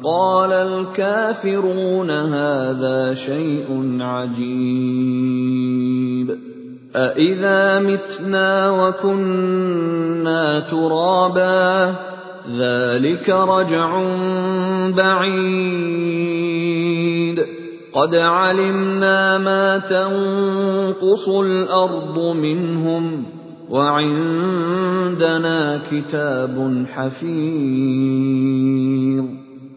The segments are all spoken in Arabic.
فَقَالَ الْكَافِرُونَ هَٰذَا شَيْءٌ عَجِيبٌ. أَإِذَا مِتْنَا وَكُنَّا تُرَابًا ۖ ذَٰلِكَ رَجْعٌ بَعِيدٌ. قَدْ عَلِمْنَا مَا تَنقُصُ الْأَرْضُ مِنْهُمْ ۖ وَعِندَنَا كِتَابٌ حَفِيظٌ.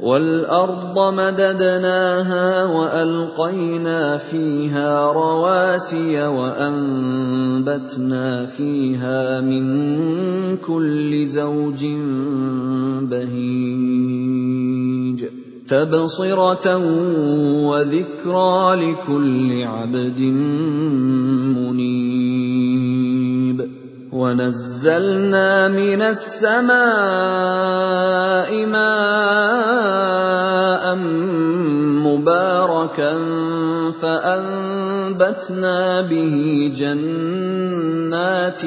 وَالْأَرْضَ مَدَدْنَاهَا وَأَلْقَيْنَا فِيهَا رَوَاسِيَ وَأَنبَتْنَا فِيهَا مِن كُلِّ زَوْجٍ بَهِيجٍ تَبْصِرَةً وَذِكْرَىٰ لِكُلِّ عَبْدٍ مُّنِيبٍ وَنَزَّلْنَا مِنَ السَّمَاءِ مَاءً مُّبَارَكًا فَأَنبَتْنَا بِهِ جَنَّاتٍ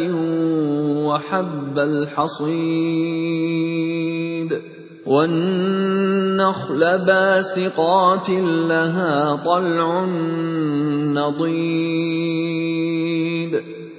وَحَبَّ الْحَصِيدِ وَالنَّخْلَ بَاسِقَاتٍ لَّهَا طَلْعٌ نَّضِيدٌ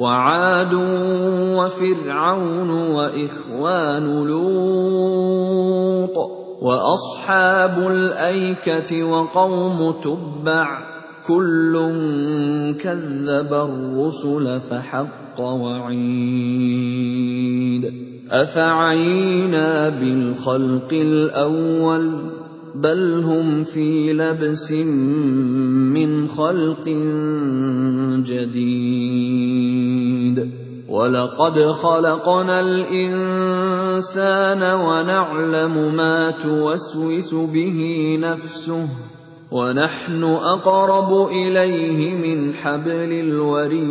وَعَادٌ وَفِرْعَوْنُ وَإِخْوَانُ لُوطٍ وَأَصْحَابُ الْأَيْكَةِ وَقَوْمُ تُبَّعٍ ۚ كُلٌّ كَذَّبَ الرُّسُلَ فَحَقَّ وَعِيدِ أَفَعَيِينَا بِالْخَلْقِ الْأَوَّلِ ۚ بَلْ هُمْ فِي لَبْسٍ مِّنْ خَلْقٍ جَدِيدٍ وَلَقَدْ خَلَقْنَا الْإِنسَانَ وَنَعْلَمُ مَا تُوَسْوِسُ بِهِ نَفْسُهُ ۖ وَنَحْنُ أَقْرَبُ إِلَيْهِ مِنْ حَبْلِ الْوَرِيدِ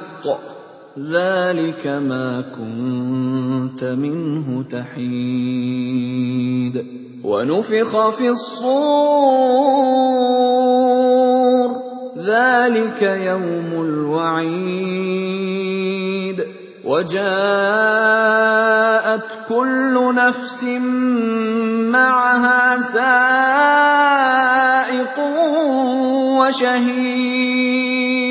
ذَٰلِكَ مَا كُنتَ مِنْهُ تَحِيدُ. وَنُفِخَ فِي الصُّورِ ۚ ذَٰلِكَ يَوْمُ الْوَعِيدِ. وَجَاءَتْ كُلُّ نَفْسٍ مَّعَهَا سَائِقٌ وَشَهِيدٌ.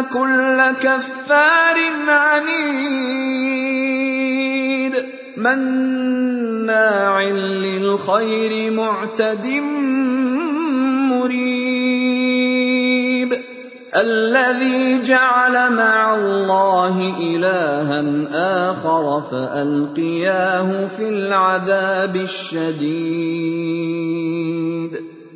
كُلَّ كَفَّارٍ عَنِيدٍ. مَّنَّاعٍ لِّلْخَيْرِ مُعْتَدٍ مُّرِيبٍ. الَّذِي جَعَلَ مَعَ اللَّهِ إِلَٰهًا آخَرَ فَأَلْقِيَاهُ فِي الْعَذَابِ الشَّدِيدِ.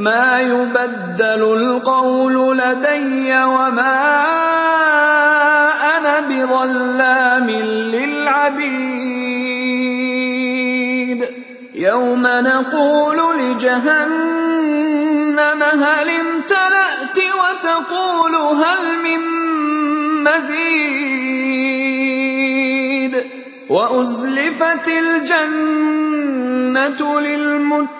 مَا يُبَدَّلُ الْقَوْلُ لَدَيَّ وَمَا أَنَا بِظَلَّامٍ لِّلْعَبِيدِ. يَوْمَ نَقُولُ لِجَهَنَّمَ هَلِ امْتَلَأْتِ وَتَقُولُ هَلْ مِن مَّزِيدٍ؟ وَأُزْلِفَتِ الْجَنَّةُ لِلْمُتَّقِينَ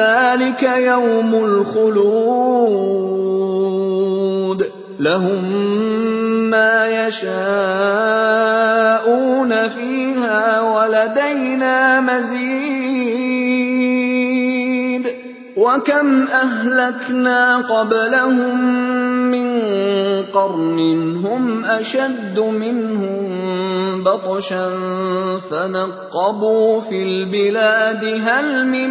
ذَٰلِكَ يَوْمُ الْخُلُودِ. لَهُم مَّا يَشَاءُونَ فِيهَا وَلَدَيْنَا مَزِيدٌ. وَكَمْ أَهْلَكْنَا قَبْلَهُم مِّن قَرْنٍ هُمْ أَشَدُّ مِنْهُم بَطْشًا فَنَقَّبُوا فِي الْبِلَادِ. هَلْ مِن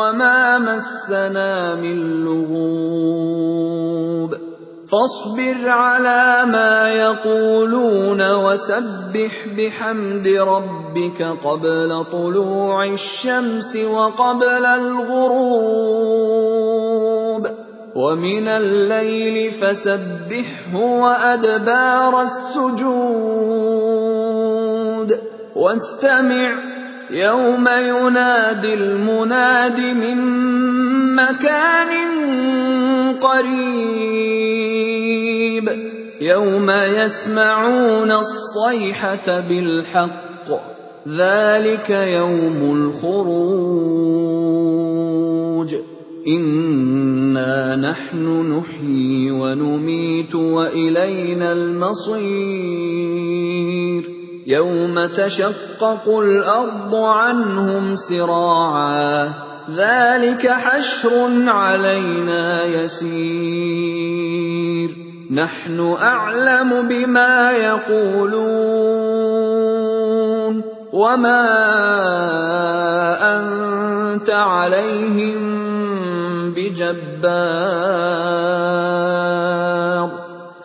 وَمَا مَسَّنَا مِن لُّغُوبٍ فَاصْبِرْ عَلَىٰ مَا يَقُولُونَ وَسَبِّحْ بِحَمْدِ رَبِّكَ قَبْلَ طُلُوعِ الشَّمْسِ وَقَبْلَ الْغُرُوبِ وَمِنَ اللَّيْلِ فَسَبِّحْهُ وَأَدْبَارَ السُّجُودِ وَاسْتَمِعْ يَوْمَ يُنَادِ الْمُنَادِ مِن مَّكَانٍ قَرِيبٍ. يَوْمَ يَسْمَعُونَ الصَّيْحَةَ بِالْحَقِّ ۚ. ذَٰلِكَ يَوْمُ الْخُرُوجِ. إِنَّا نَحْنُ نُحْيِي وَنُمِيتُ وَإِلَيْنَا الْمَصِيرُ. يَوْمَ تَشَقَّقُ الْأَرْضُ عَنْهُمْ سِرَاعًا ذَٰلِكَ حَشْرٌ عَلَيْنَا يَسِيرٌ. نَّحْنُ أَعْلَمُ بِمَا يَقُولُونَ وَمَا أَنتَ عَلَيْهِم بِجَبَّارٍ.